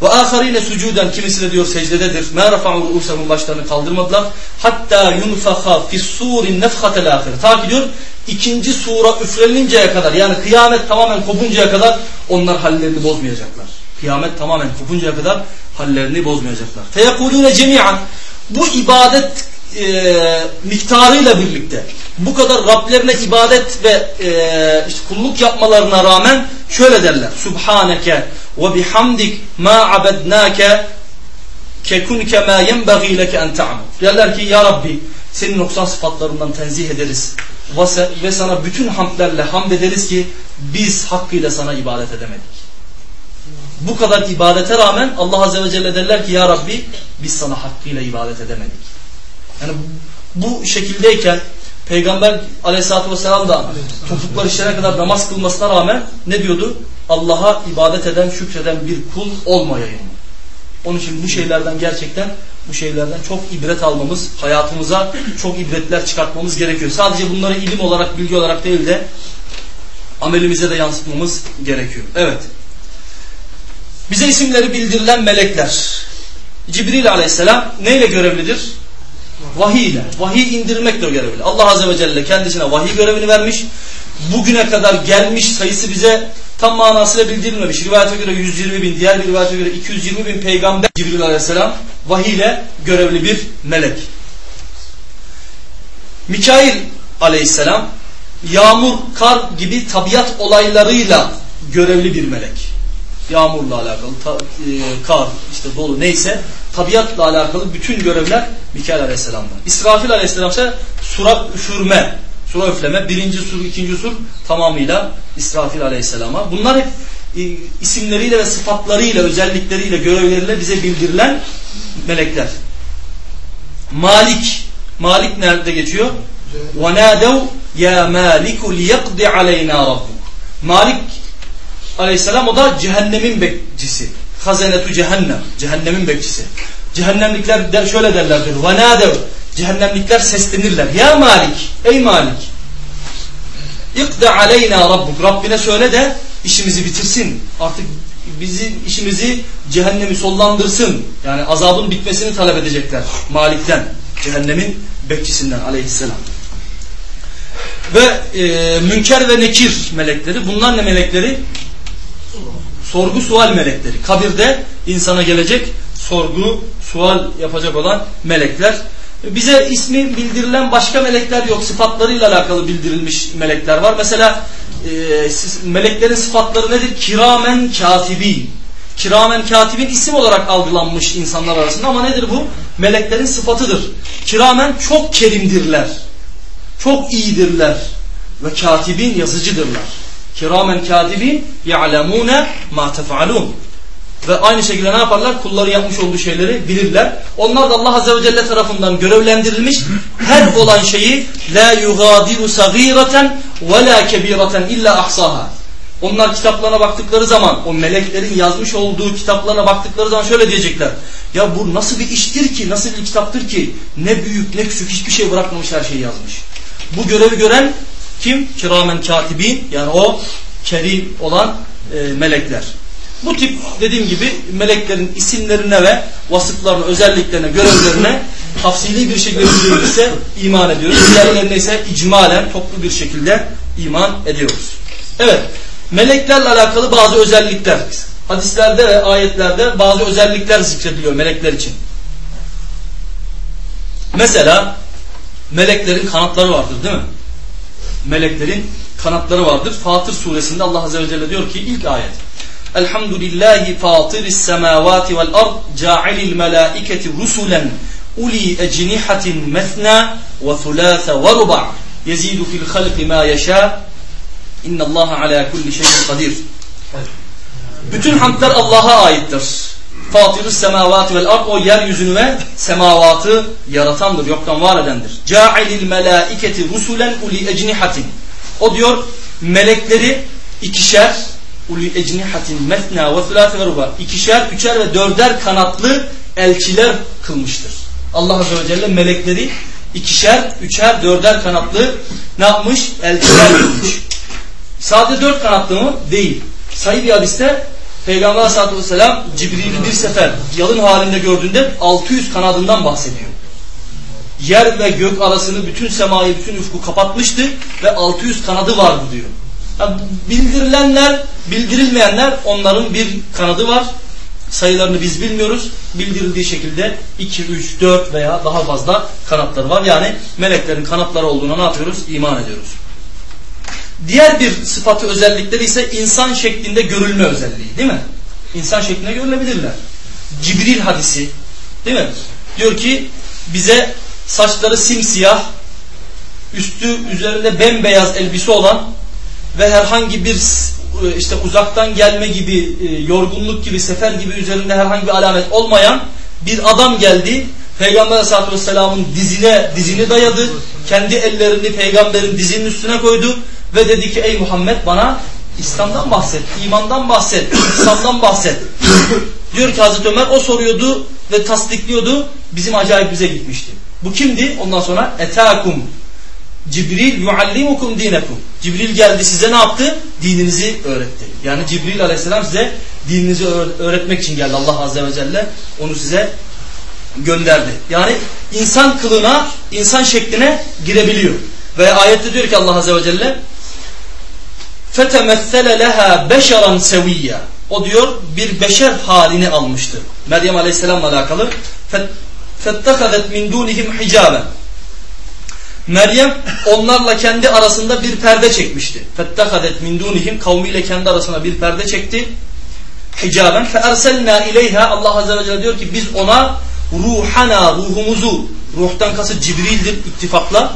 Ve aharine sucuden kimisi de diyor secdededir. Ma rafa'u ru'usahum başlarını kaldırmadılar. Hatta yunfaha fis surin nefhatel ahir. Ta ki diyor ikinci sura üfleninceye kadar yani kıyamet tamamen kopuncaya kadar onlar hallerini bozmayacaklar. Kıyamet tamamen kopuncaya kadar hallerini bozmayacaklar. Feyekulune cemi'an bu ibadet e, miktarıyla birlikte bu kadar Rablerine ibadet ve e, işte kulluk yapmalarına rağmen şöyle derler. Subhaneke ve bihamdik ma abednake kekunke ma yenbaghi leke en ta'mud. Derler ki ya Rabbi senin noksan sıfatlarından tenzih ederiz. Ve sana bütün hamdlerle hamd ederiz ki biz hakkıyla sana ibadet edemedik. Bu kadar ibadete rağmen Allah Azze ve Celle derler ki ya Rabbi biz sana hakkıyla ibadet edemedik. Yani bu şekildeyken Peygamber aleyhissalatü vesselam da topuklar işlerine kadar namaz kılmasına rağmen ne diyordu? Allah'a ibadet eden, şükreden bir kul olmayayım. Onun için bu şeylerden gerçekten bu şeylerden çok ibret almamız, hayatımıza çok ibretler çıkartmamız gerekiyor. Sadece bunları ilim olarak, bilgi olarak değil de amelimize de yansıtmamız gerekiyor. Evet. Bize isimleri bildirilen melekler. Cibril aleyhisselam neyle görevlidir? Vahiy ile. Vahiy indirmekle görevli. Allah azze ve celle kendisine vahiy görevini vermiş. Bugüne kadar gelmiş sayısı bize tam manasıyla bildirilmemiş. Rivayete göre 120 bin, diğer bir rivayete göre 220 bin peygamber Cibril aleyhisselam vahiy ile görevli bir melek. Mikail aleyhisselam yağmur, kar gibi tabiat olaylarıyla görevli bir melek. Yağmurla alakalı, ta, e, kar, işte dolu neyse tabiatla alakalı bütün görevler Mikail aleyhisselam'da. İsrafil aleyhisselam ise sura üfürme, sura üfleme, birinci sur, ikinci sur tamamıyla İsrafil aleyhisselama. Bunlar hep e, isimleriyle ve sıfatlarıyla, özellikleriyle, görevleriyle bize bildirilen melekler. Malik, Malik nerede geçiyor? وَنَادَوْا يَا مَالِكُ لِيَقْضِ عَلَيْنَا رَبُّكُ Malik aleyhisselam o da cehennemin bekçisi. hazenetu cehennem. Cehennemin bekçisi. Cehennemlikler der, şöyle derler diyor. Vanadev. Cehennemlikler seslenirler. Ya Malik. Ey Malik. İkda aleyna rabbuk. Rabbine söyle de işimizi bitirsin. Artık bizi işimizi cehennemi sollandırsın. Yani azabın bitmesini talep edecekler. Malik'ten. Cehennemin bekçisinden aleyhisselam. Ve e, münker ve nekir melekleri. Bunlar ne melekleri? Sorgu sual melekleri. Kabirde insana gelecek sorgu sual yapacak olan melekler. Bize ismi bildirilen başka melekler yok. Sıfatlarıyla alakalı bildirilmiş melekler var. Mesela e, meleklerin sıfatları nedir? Kiramen katibin. Kiramen katibin isim olarak algılanmış insanlar arasında ama nedir bu? Meleklerin sıfatıdır. Kiramen çok kerimdirler. Çok iyidirler. Ve katibin yazıcıdırlar. Kiramen katibin ya'lemune ma tef'alun. Ve aynı şekilde ne yaparlar? Kulları yapmış olduğu şeyleri bilirler. Onlar da Allah Azze ve Celle tarafından görevlendirilmiş. Her olan şeyi la yugadiru sagireten ve la kebireten illa ahsaha. Onlar kitaplarına baktıkları zaman o meleklerin yazmış olduğu kitaplarına baktıkları zaman şöyle diyecekler. Ya bu nasıl bir iştir ki, nasıl bir kitaptır ki ne büyük ne küçük hiçbir şey bırakmamış her şeyi yazmış. Bu görevi gören kim? Kiramen katibin yani o kerim olan e, melekler. Bu tip dediğim gibi meleklerin isimlerine ve vasıflarına, özelliklerine, görevlerine tafsili bir şekilde bildirilirse iman ediyoruz. Diğerlerine ise icmalen toplu bir şekilde iman ediyoruz. Evet, meleklerle alakalı bazı özellikler. Hadislerde ve ayetlerde bazı özellikler zikrediliyor melekler için. Mesela meleklerin kanatları vardır değil mi? Meleklerin kanatları vardır. Fatır suresinde Allah Azze ve Celle diyor ki ilk ayet. Elhamdülillahi fatiris semavati vel ard ca'ilil melaiketi rusulen uli ecnihatin mesna ve thulâthe ve ruba' yezidu fil halqi ma yeşâ innallaha ala kulli şeyin kadir. Bütün hamdler Allah'a aittir. Fatirus semavati vel ard o yeryüzünü ve semavatı yaratandır, yoktan var edendir. Ca'ilil melaiketi rusulen uli ecnihatin. O diyor melekleri ikişer uli ecnihatin mesna ve thulâfe ve ruba ikişer, üçer ve dörder kanatlı elçiler kılmıştır. Allah Azze ve Celle melekleri ikişer, üçer, dörder kanatlı ne yapmış? Elçiler kılmış. Sadece dört kanatlı mı? Değil. Sayı bir hadiste Peygamber Aleyhisselatü Vesselam Cibril'i bir sefer yalın halinde gördüğünde 600 kanadından bahsediyor. Yer ve gök arasını bütün semayı, bütün ufku kapatmıştı ve 600 kanadı vardı diyor. Yani bildirilenler, bildirilmeyenler onların bir kanadı var. Sayılarını biz bilmiyoruz. Bildirildiği şekilde 2, 3, 4 veya daha fazla kanatları var. Yani meleklerin kanatları olduğuna ne yapıyoruz? İman ediyoruz. Diğer bir sıfatı özellikleri ise insan şeklinde görülme özelliği değil mi? İnsan şeklinde görülebilirler. Cibril hadisi değil mi? Diyor ki bize saçları simsiyah, üstü üzerinde bembeyaz elbise olan ve herhangi bir işte uzaktan gelme gibi, yorgunluk gibi, sefer gibi üzerinde herhangi bir alamet olmayan bir adam geldi. Peygamber Aleyhisselatü Vesselam'ın dizine, dizini dayadı. Kendi ellerini peygamberin dizinin üstüne koydu. Ve dedi ki ey Muhammed bana İslam'dan bahset, imandan bahset, İslam'dan bahset. Diyor ki Hazreti Ömer o soruyordu ve tasdikliyordu. Bizim acayip bize gitmişti. Bu kimdi? Ondan sonra etakum Cibril yuallimukum dinekum. Cibril geldi size ne yaptı? Dininizi öğretti. Yani Cibril aleyhisselam size dininizi öğretmek için geldi. Allah azze ve celle onu size gönderdi. Yani insan kılına, insan şekline girebiliyor. Ve ayette diyor ki Allah azze ve celle فَتَمَثَّلَ لَهَا بَشَرًا سَوِيًّا O diyor bir beşer halini almıştı. Meryem aleyhisselamla alakalı. فَاتَّخَذَتْ مِنْ دُونِهِمْ حِجَابًا Meryem onlarla kendi arasında bir perde çekmişti. فَاتَّخَذَتْ مِنْ دُونِهِمْ Kavmiyle kendi arasında bir perde çekti. Hicaben فَاَرْسَلْنَا اِلَيْهَا Allah Azze ve Celle diyor ki biz ona ruhana, ruhumuzu, ruhtan kasıt Cibril'dir ittifakla.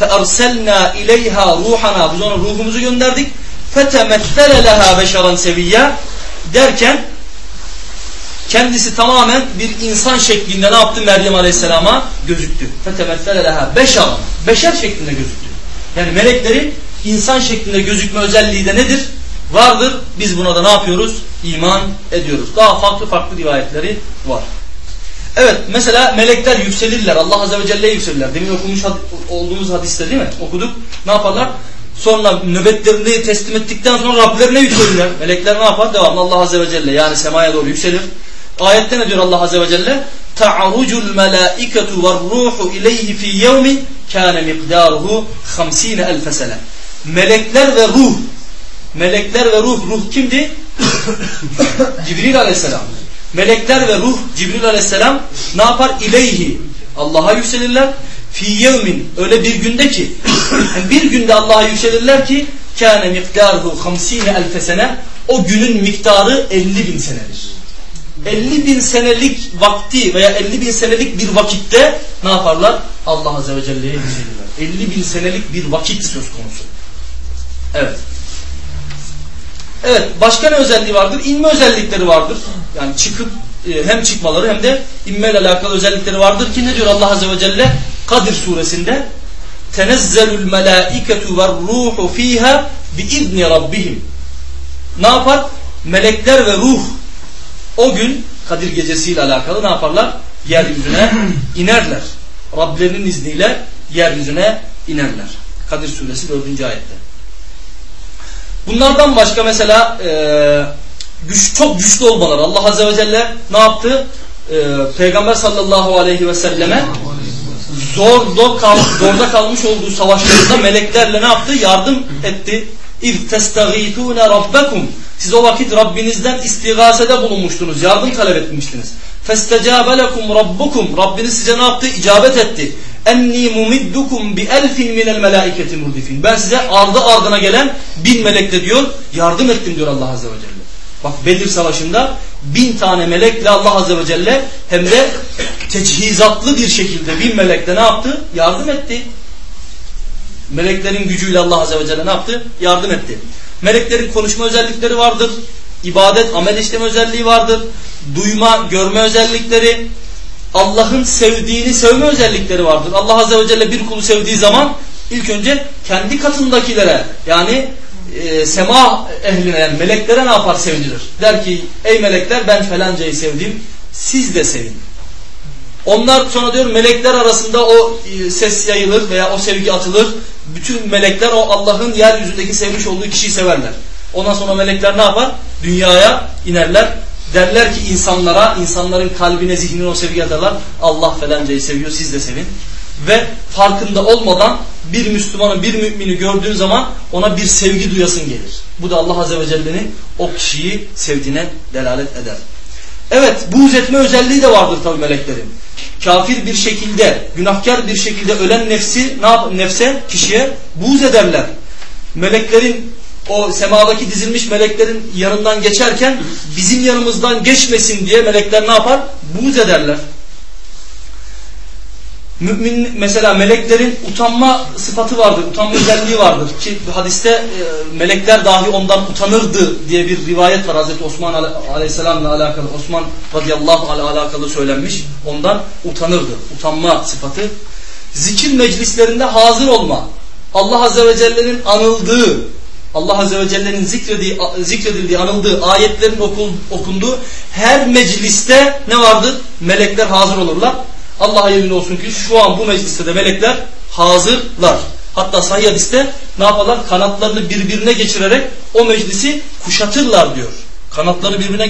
فَاَرْسَلْنَا اِلَيْهَا ruhana Biz ona ruhumuzu gönderdik. فَتَمَثَّلَ لَهَا بَشَرًا سَوِيًّا Derken Kendisi tamamen bir insan şeklinde ne yaptı Meryem Aleyhisselam'a gözüktü. Fetemessele leha beşer. Beşer şeklinde gözüktü. Yani meleklerin insan şeklinde gözükme özelliği de nedir? Vardır. Biz buna da ne yapıyoruz? İman ediyoruz. Daha farklı farklı rivayetleri var. Evet mesela melekler yükselirler. Allah Azze ve Celle'ye yükselirler. Demin okumuş had olduğumuz hadiste değil mi? Okuduk. Ne yaparlar? Sonra nöbetlerini teslim ettikten sonra Rablerine yükselirler. Melekler ne yapar? Devamlı Allah Azze ve Celle yani semaya doğru yükselir. Ayette ne diyor Allah Azze ve Celle? Melâiketu ve ruhu ileyhi fi yevmin kâne miqdâruhu hamsîne elfe sene. Melekler ve ruh. Melekler ve ruh. Ruh kimdi? Cibril Aleyhisselam. Melekler ve ruh Cibril Aleyhisselam ne yapar? İleyhi. Allah'a yükselirler. Fi yevmin. Öyle bir günde ki bir günde Allah'a yükselirler ki kâne miktarhu hamsine elfe sene o günün miktarı 50 bin senedir. 50 bin senelik vakti veya 50 bin senelik bir vakitte ne yaparlar? Allah Azze ve Celle'ye yükselirler. 50 bin senelik bir vakit söz konusu. Evet. Evet. Başka ne özelliği vardır? İnme özellikleri vardır. Yani çıkıp e, hem çıkmaları hem de inme ile alakalı özellikleri vardır ki ne diyor Allah Azze ve Celle? Kadir suresinde tenezzelul melâiketu ve ruhu fîhâ biizni rabbihim. Ne yapar? Melekler ve ruh o gün Kadir gecesiyle alakalı ne yaparlar? Yeryüzüne inerler. Rablerinin izniyle yeryüzüne inerler. Kadir suresi 4. ayette. Bunlardan başka mesela e, güç, çok güçlü olmaları. Allah Azze ve Celle ne yaptı? E, Peygamber sallallahu aleyhi ve selleme zor, kal, zorda kalmış olduğu savaşlarında meleklerle ne yaptı? Yardım etti. İz testagîtûne rabbekum. Siz o vakit Rabbinizden istigasede bulunmuştunuz. Yardım talep etmiştiniz. Festecâbe lekum rabbukum. Rabbiniz size ne yaptı? İcabet etti. Enni mumiddukum bi elfin minel melâiketi murdifin. Ben size ardı ardına gelen bin melekle diyor yardım ettim diyor Allah Azze ve Celle. Bak Bedir Savaşı'nda bin tane melekle Allah Azze ve Celle hem de teçhizatlı bir şekilde bin melekle ne yaptı? Yardım etti. Meleklerin gücüyle Allah Azze ve Celle ne yaptı? Yardım etti. Meleklerin konuşma özellikleri vardır. İbadet, amel işleme özelliği vardır. Duyma, görme özellikleri. Allah'ın sevdiğini sevme özellikleri vardır. Allah Azze ve Celle bir kulu sevdiği zaman ilk önce kendi katındakilere yani e, sema ehline meleklere ne yapar sevindirir. Der ki ey melekler ben felancayı sevdim siz de sevin. Onlar sonra diyor melekler arasında o e, ses yayılır veya o sevgi atılır. Bütün melekler o Allah'ın yeryüzündeki sevmiş olduğu kişiyi severler. Ondan sonra melekler ne yapar? Dünyaya inerler. Derler ki insanlara, insanların kalbine, zihnine o sevgi atarlar. Allah falancayı seviyor, siz de sevin. Ve farkında olmadan bir Müslümanın, bir mümini gördüğün zaman ona bir sevgi duyasın gelir. Bu da Allah Azze ve Celle'nin o kişiyi sevdiğine delalet eder. Evet, buğz etme özelliği de vardır tabi meleklerin. Kafir bir şekilde, günahkar bir şekilde ölen nefsi, ne yap nefse, kişiye buğz ederler. Meleklerin o semadaki dizilmiş meleklerin yanından geçerken bizim yanımızdan geçmesin diye melekler ne yapar? Buğz ederler. Mümin mesela meleklerin utanma sıfatı vardır, utanma özelliği vardır ki hadiste e, melekler dahi ondan utanırdı diye bir rivayet var Hazreti Osman Aleyhisselam'la alakalı. Osman radıyallahu anh alakalı söylenmiş. Ondan utanırdı. Utanma sıfatı. Zikir meclislerinde hazır olma. Allah Azze ve Celle'nin anıldığı, Allah Azze ve Celle'nin zikredildiği, anıldığı, ayetlerin okunduğu her mecliste ne vardır? Melekler hazır olurlar. Allah'a yemin olsun ki şu an bu mecliste de melekler hazırlar. Hatta sahih hadiste ne yaparlar? Kanatlarını birbirine geçirerek o meclisi kuşatırlar diyor. Kanatlarını birbirine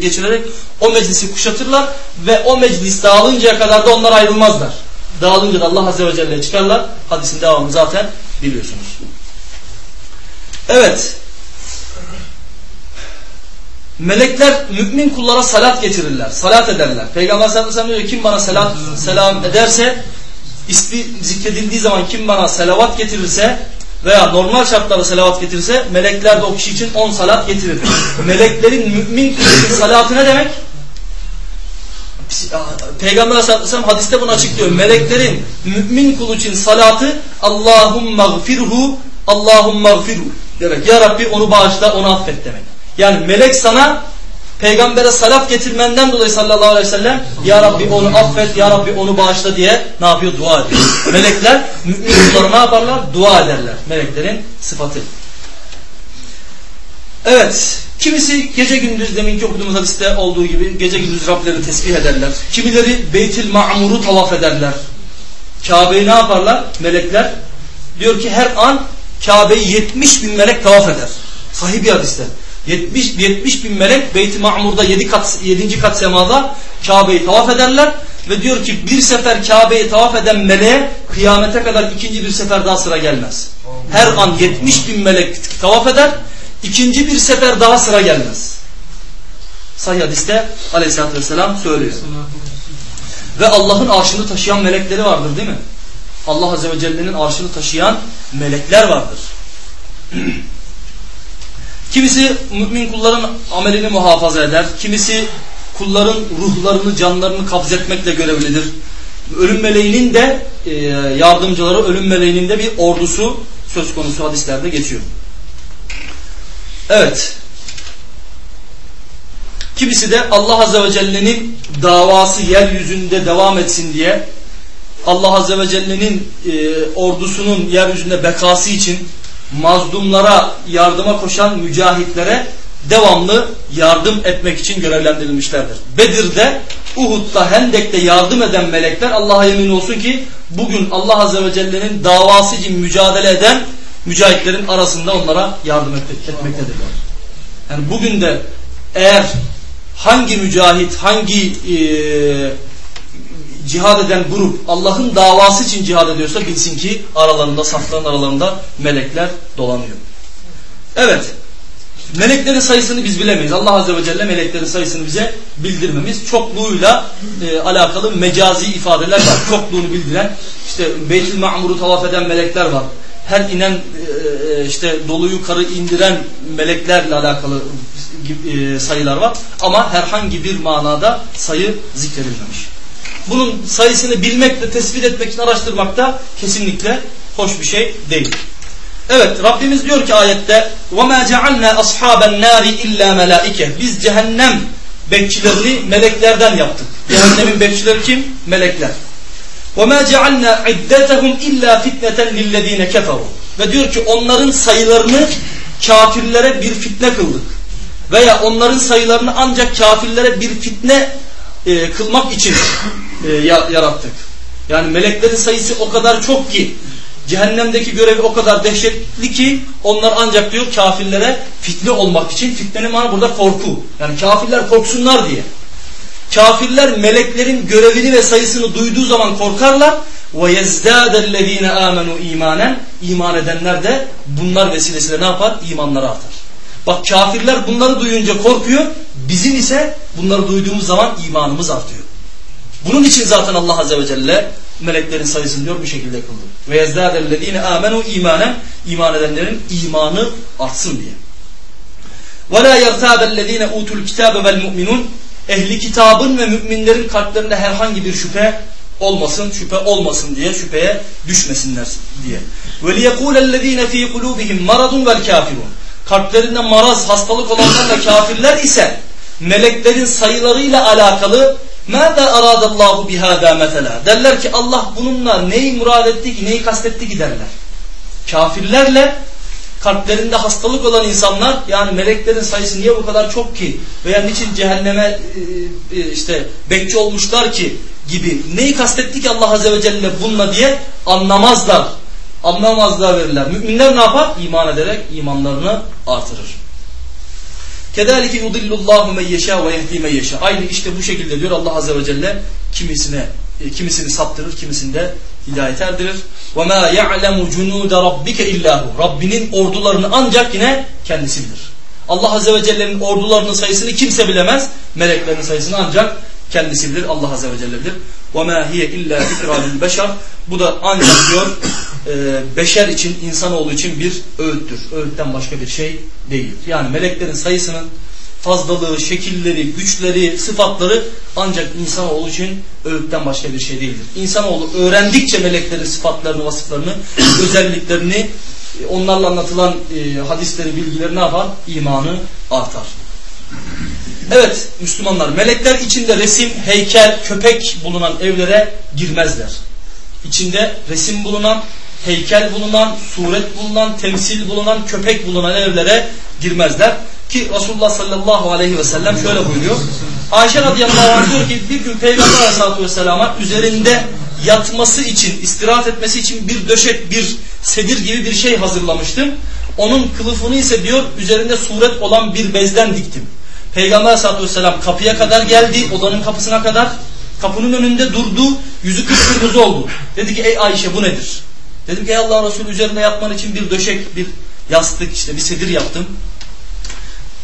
geçirerek o meclisi kuşatırlar ve o meclis dağılıncaya kadar da onlar ayrılmazlar. Dağılınca da Allah Azze ve Celle'ye çıkarlar. Hadisin devamını zaten biliyorsunuz. Evet. Melekler mümin kullara salat getirirler. Salat ederler. Peygamber sallallahu aleyhi ve sellem diyor kim bana salat selam ederse ismi zikredildiği zaman kim bana selavat getirirse veya normal şartlarda selavat getirirse melekler de o kişi için 10 salat getirir. Meleklerin mümin kulun salatı ne demek? Peygamber sallallahu aleyhi ve sellem hadiste bunu açıklıyor. Meleklerin mümin kulu için salatı Allahumma gfirhu Allahumma gfirhu demek. Ya Rabbi onu bağışla onu affet demek. Yani melek sana Peygambere salat getirmenden dolayı sallallahu aleyhi ve sellem Ya Rabbi onu affet, Ya Rabbi onu bağışla diye ne yapıyor? Dua ediyor. Melekler mümin kullara ne yaparlar? Dua ederler. Meleklerin sıfatı. Evet. Kimisi gece gündüz deminki okuduğumuz hadiste olduğu gibi gece gündüz Rableri tesbih ederler. Kimileri Beytil Ma'mur'u tavaf ederler. Kabe'yi ne yaparlar? Melekler diyor ki her an Kabe'yi 70 bin melek tavaf eder. Sahih bir hadiste. 70, 70 bin melek Beyt-i Ma'mur'da 7 kat, 7. kat semada Kabe'yi tavaf ederler. Ve diyor ki bir sefer Kabe'yi tavaf eden meleğe kıyamete kadar ikinci bir sefer daha sıra gelmez. Her an 70 bin melek tavaf eder. ikinci bir sefer daha sıra gelmez. Sahih hadiste aleyhissalatü vesselam söylüyor. Ve Allah'ın arşını taşıyan melekleri vardır değil mi? Allah Azze ve Celle'nin arşını taşıyan melekler vardır. Kimisi mümin kulların amelini muhafaza eder. Kimisi kulların ruhlarını, canlarını kabzetmekle görevlidir. Ölüm meleğinin de e, yardımcıları, ölüm meleğinin de bir ordusu söz konusu hadislerde geçiyor. Evet. Kimisi de Allah Azze ve Celle'nin davası yeryüzünde devam etsin diye Allah Azze ve Celle'nin e, ordusunun yeryüzünde bekası için mazlumlara yardıma koşan mücahitlere devamlı yardım etmek için görevlendirilmişlerdir. Bedir'de, Uhud'da, Hendek'te yardım eden melekler Allah'a yemin olsun ki bugün Allah Azze ve Celle'nin davası için mücadele eden mücahitlerin arasında onlara yardım etmektedirler. Yani bugün de eğer hangi mücahit, hangi e, cihad eden grup Allah'ın davası için cihad ediyorsa bilsin ki aralarında, safların aralarında melekler dolanıyor. Evet. Meleklerin sayısını biz bilemeyiz. Allah Azze ve Celle meleklerin sayısını bize bildirmemiz. Çokluğuyla e, alakalı mecazi ifadeler var. Çokluğunu bildiren işte Beytül Ma'mur'u tavaf eden melekler var. Her inen e, e işte doluyu karı indiren meleklerle alakalı e, sayılar var. Ama herhangi bir manada sayı zikredilmemiş bunun sayısını bilmekle, tespit etmek için araştırmak da kesinlikle hoş bir şey değil. Evet Rabbimiz diyor ki ayette وَمَا جَعَلْنَا أَصْحَابَ النَّارِ اِلَّا مَلَائِكَ Biz cehennem bekçilerini meleklerden yaptık. Cehennemin bekçileri kim? Melekler. وَمَا جَعَلْنَا عِدَّتَهُمْ اِلَّا فِتْنَةً لِلَّذ۪ينَ كَفَرُوا Ve diyor ki onların sayılarını kafirlere bir fitne kıldık. Veya onların sayılarını ancak kafirlere bir fitne e, kılmak için e, yarattık. Yani meleklerin sayısı o kadar çok ki cehennemdeki görevi o kadar dehşetli ki onlar ancak diyor kafirlere fitne olmak için fitnenin manı burada korku. Yani kafirler korksunlar diye. Kafirler meleklerin görevini ve sayısını duyduğu zaman korkarlar. Ve yezdâdellezîne âmenû imanen iman edenler de bunlar vesilesiyle ne yapar? İmanları artar. Bak kafirler bunları duyunca korkuyor. Bizim ise bunları duyduğumuz zaman imanımız artıyor. Bunun için zaten Allah Azze ve Celle meleklerin sayısını diyor bu şekilde kıldı. Ve yezdâdellezîne âmenû imanen iman edenlerin imanı artsın diye. Ve lâ yertâbellezîne utul kitâbe vel mu'minun ehli kitabın ve müminlerin kalplerinde herhangi bir şüphe olmasın, şüphe olmasın diye, şüpheye düşmesinler diye. Ve liyekûlellezîne fî kulûbihim maradun vel kâfirun Kalplerinde maraz, hastalık olanlarla kafirler ise meleklerin sayılarıyla alakalı مَاذَا اَرَادَ اللّٰهُ بِهَذَا mesela Derler ki Allah bununla neyi murad etti ki, neyi kastetti ki derler. Kafirlerle kalplerinde hastalık olan insanlar yani meleklerin sayısı niye bu kadar çok ki veya niçin cehenneme e, e, işte bekçi olmuşlar ki gibi neyi kastetti ki Allah Azze ve Celle bununla diye anlamazlar. Anlamazlar verirler. Müminler ne yapar? İman ederek imanlarını artırır. Kedalike yudillullahu men yeşâ ve yehdi men yeşâ. Aynı işte bu şekilde diyor Allah Azze ve Celle kimisine e, kimisini saptırır, kimisini de hidayet erdirir. Ve ma ya'lemu cunude rabbike illahu. Rabbinin ordularını ancak yine kendisi bilir. Allah Azze ve Celle'nin ordularının sayısını kimse bilemez. Meleklerin sayısını ancak kendisi bilir. Allah Azze ve Celle bilir. Ve ma hiye illa zikra lil beşer. Bu da ancak diyor beşer için, insanoğlu için bir öğüttür. Öğütten başka bir şey değil. Yani meleklerin sayısının fazlalığı, şekilleri, güçleri, sıfatları ancak insanoğlu için öğütten başka bir şey değildir. İnsanoğlu öğrendikçe meleklerin sıfatlarını, vasıflarını, özelliklerini, onlarla anlatılan e, hadisleri, bilgileri ne yapar? İmanı artar. Evet Müslümanlar melekler içinde resim, heykel, köpek bulunan evlere girmezler. İçinde resim bulunan, heykel bulunan, suret bulunan, temsil bulunan, köpek bulunan evlere girmezler. Ki Resulullah sallallahu aleyhi ve sellem şöyle buyuruyor. Ayşe radıyallahu anh diyor ki bir gün Peygamber aleyhissalatü vesselama üzerinde yatması için, istirahat etmesi için bir döşek, bir sedir gibi bir şey hazırlamıştım. Onun kılıfını ise diyor üzerinde suret olan bir bezden diktim. Peygamber aleyhissalatü vesselam kapıya kadar geldi, odanın kapısına kadar. Kapının önünde durdu, yüzü kıpkırmızı oldu. Dedi ki ey Ayşe bu nedir? Dedim ki Allah Resulü üzerinde yatman için bir döşek, bir yastık işte bir sedir yaptım.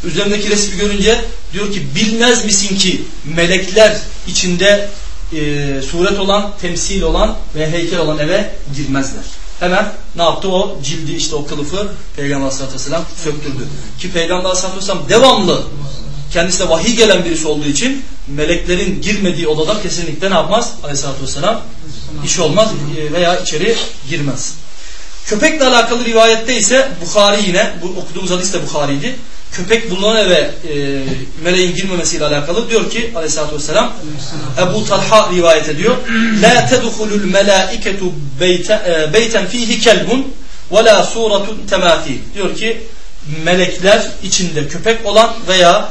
Üzerindeki resmi görünce diyor ki bilmez misin ki melekler içinde e, suret olan, temsil olan ve heykel olan eve girmezler. Hemen ne yaptı o cildi işte o kılıfı Peygamber Aleyhisselatü Vesselam söktürdü. Ki Peygamber Aleyhisselatü Vesselam devamlı kendisine vahiy gelen birisi olduğu için meleklerin girmediği odada kesinlikle ne yapmaz? Aleyhisselatü Vesselam iş olmaz e, veya içeri girmez. Köpekle alakalı rivayette ise Bukhari yine bu okuduğumuz hadis de Bukhari'ydi. Köpek bulunan eve e, meleğin girmemesiyle alakalı diyor ki aleyhissalatü vesselam Ebu Talha rivayet ediyor. La tedhulul melaiketu beyten fihi kelbun ve la suratun temati. Diyor ki melekler içinde köpek olan veya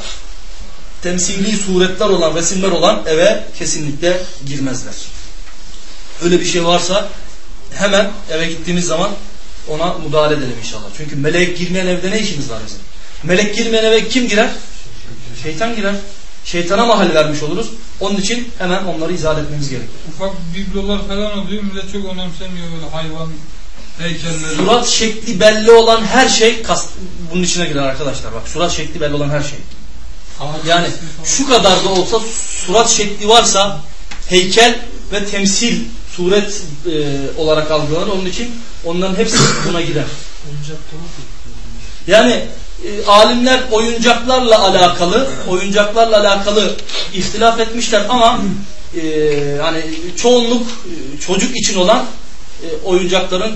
temsili suretler olan, resimler olan eve kesinlikle girmezler. Öyle bir şey varsa hemen eve gittiğimiz zaman ona müdahale edelim inşallah. Çünkü melek girmeyen evde ne işimiz var bizim? Melek girmeyen eve kim girer? Şeytan girer. Şeytana mahal vermiş oluruz. Onun için hemen onları izah etmemiz gerekiyor. Ufak biblolar falan oluyor. Millet çok önemsemiyor böyle hayvan heykelleri. Surat şekli belli olan her şey bunun içine girer arkadaşlar. Bak surat şekli belli olan her şey. Yani şu kadar da olsa surat şekli varsa heykel ve temsil suret e, olarak algılanır. Onun için onların hepsi buna girer. Yani e, alimler oyuncaklarla alakalı oyuncaklarla alakalı ihtilaf etmişler ama e, hani çoğunluk e, çocuk için olan e, oyuncakların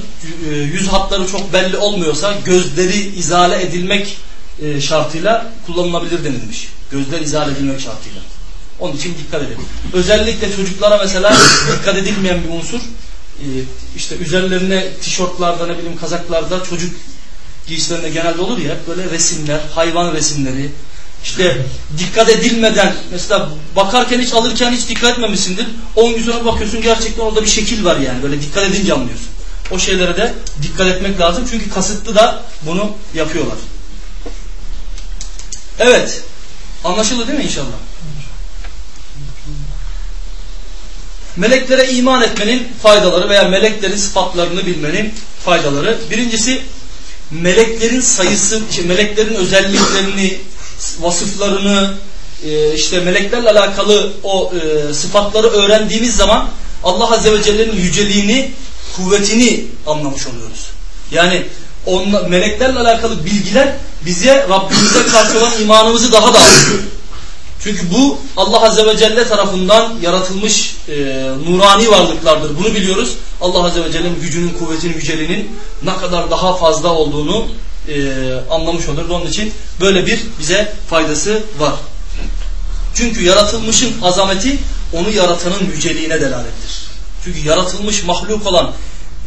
e, yüz hatları çok belli olmuyorsa gözleri izale edilmek e, şartıyla kullanılabilir denilmiş. Gözler izale edilmek şartıyla. Onun için dikkat edin. Özellikle çocuklara mesela dikkat edilmeyen bir unsur e, işte üzerlerine tişörtlerde ne bileyim kazaklarda çocuk giysilerinde genelde olur ya böyle resimler, hayvan resimleri işte dikkat edilmeden mesela bakarken hiç alırken hiç dikkat etmemişsindir. 10 gün sonra bakıyorsun gerçekten orada bir şekil var yani böyle dikkat edince anlıyorsun. O şeylere de dikkat etmek lazım çünkü kasıtlı da bunu yapıyorlar. Evet. Anlaşıldı değil mi inşallah? Meleklere iman etmenin faydaları veya meleklerin sıfatlarını bilmenin faydaları. Birincisi meleklerin sayısı, işte meleklerin özelliklerini, vasıflarını, e, işte meleklerle alakalı o e, sıfatları öğrendiğimiz zaman Allah Azze ve Celle'nin yüceliğini, kuvvetini anlamış oluyoruz. Yani onla, meleklerle alakalı bilgiler bize Rabbimize karşı olan imanımızı daha da artırıyor. Çünkü bu Allah Azze ve Celle tarafından yaratılmış e, nurani varlıklardır. Bunu biliyoruz. Allah Azze ve Celle'nin gücünün, kuvvetinin, yüceliğinin ne kadar daha fazla olduğunu e, anlamış oluruz. Onun için böyle bir bize faydası var. Çünkü yaratılmışın azameti onu yaratanın yüceliğine delalettir. Çünkü yaratılmış mahluk olan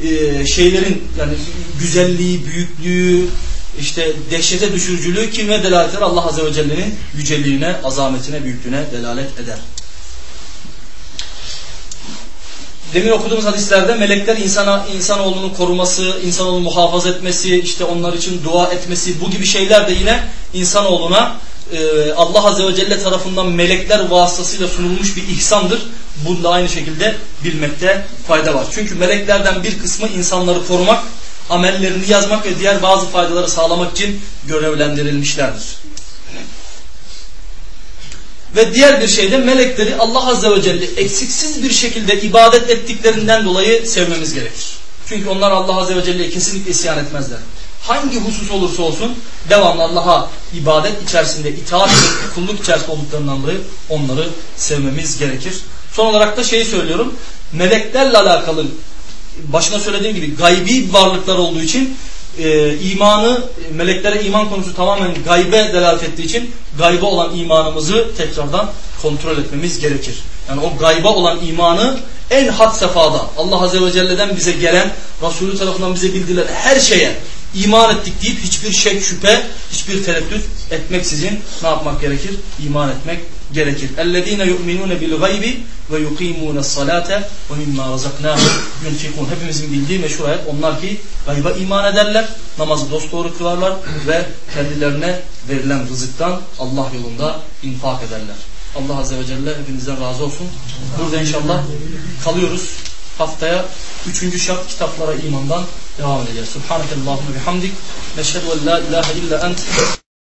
e, şeylerin yani güzelliği, büyüklüğü, işte dehşete düşürücülüğü kime delalet eder? Allah Azze ve Celle'nin yüceliğine, azametine, büyüklüğüne delalet eder. Demin okuduğumuz hadislerde melekler insana insanoğlunun koruması, insanoğlunu muhafaza etmesi, işte onlar için dua etmesi bu gibi şeyler de yine insanoğluna e, Allah Azze ve Celle tarafından melekler vasıtasıyla sunulmuş bir ihsandır. Bunu da aynı şekilde bilmekte fayda var. Çünkü meleklerden bir kısmı insanları korumak, amellerini yazmak ve diğer bazı faydaları sağlamak için görevlendirilmişlerdir. Ve diğer bir şey de melekleri Allah Azze ve Celle eksiksiz bir şekilde ibadet ettiklerinden dolayı sevmemiz gerekir. Çünkü onlar Allah Azze ve Celle'ye kesinlikle isyan etmezler. Hangi husus olursa olsun devamlı Allah'a ibadet içerisinde, itaat ve kulluk içerisinde olduklarından dolayı onları sevmemiz gerekir. Son olarak da şeyi söylüyorum. Meleklerle alakalı başına söylediğim gibi gaybi varlıklar olduğu için e, imanı, meleklere iman konusu tamamen gaybe delalet ettiği için gayba olan imanımızı tekrardan kontrol etmemiz gerekir. Yani o gayba olan imanı en had sefada Allah Azze ve Celle'den bize gelen, Resulü tarafından bize bildirilen her şeye iman ettik deyip hiçbir şek, şüphe, hiçbir tereddüt etmeksizin ne yapmak gerekir? İman etmek gerekir. اَلَّذ۪ينَ يُؤْمِنُونَ بِالْغَيْبِ وَيُقِيمُونَ الصَّلَاةَ وَمِمَّا رَزَقْنَاهُ يُنْفِقُونَ Hepimizin bildiği meşhur ayet onlar ki gayba iman ederler, namazı dosdoğru kılarlar ve kendilerine verilen rızıktan Allah yolunda infak ederler. Allah Azze ve Celle hepinizden razı olsun. Burada inşallah kalıyoruz. Haftaya 3. şart kitaplara imandan devam edeceğiz. Subhanakallahumma bihamdik. Neşhedü en la ilahe illa ent.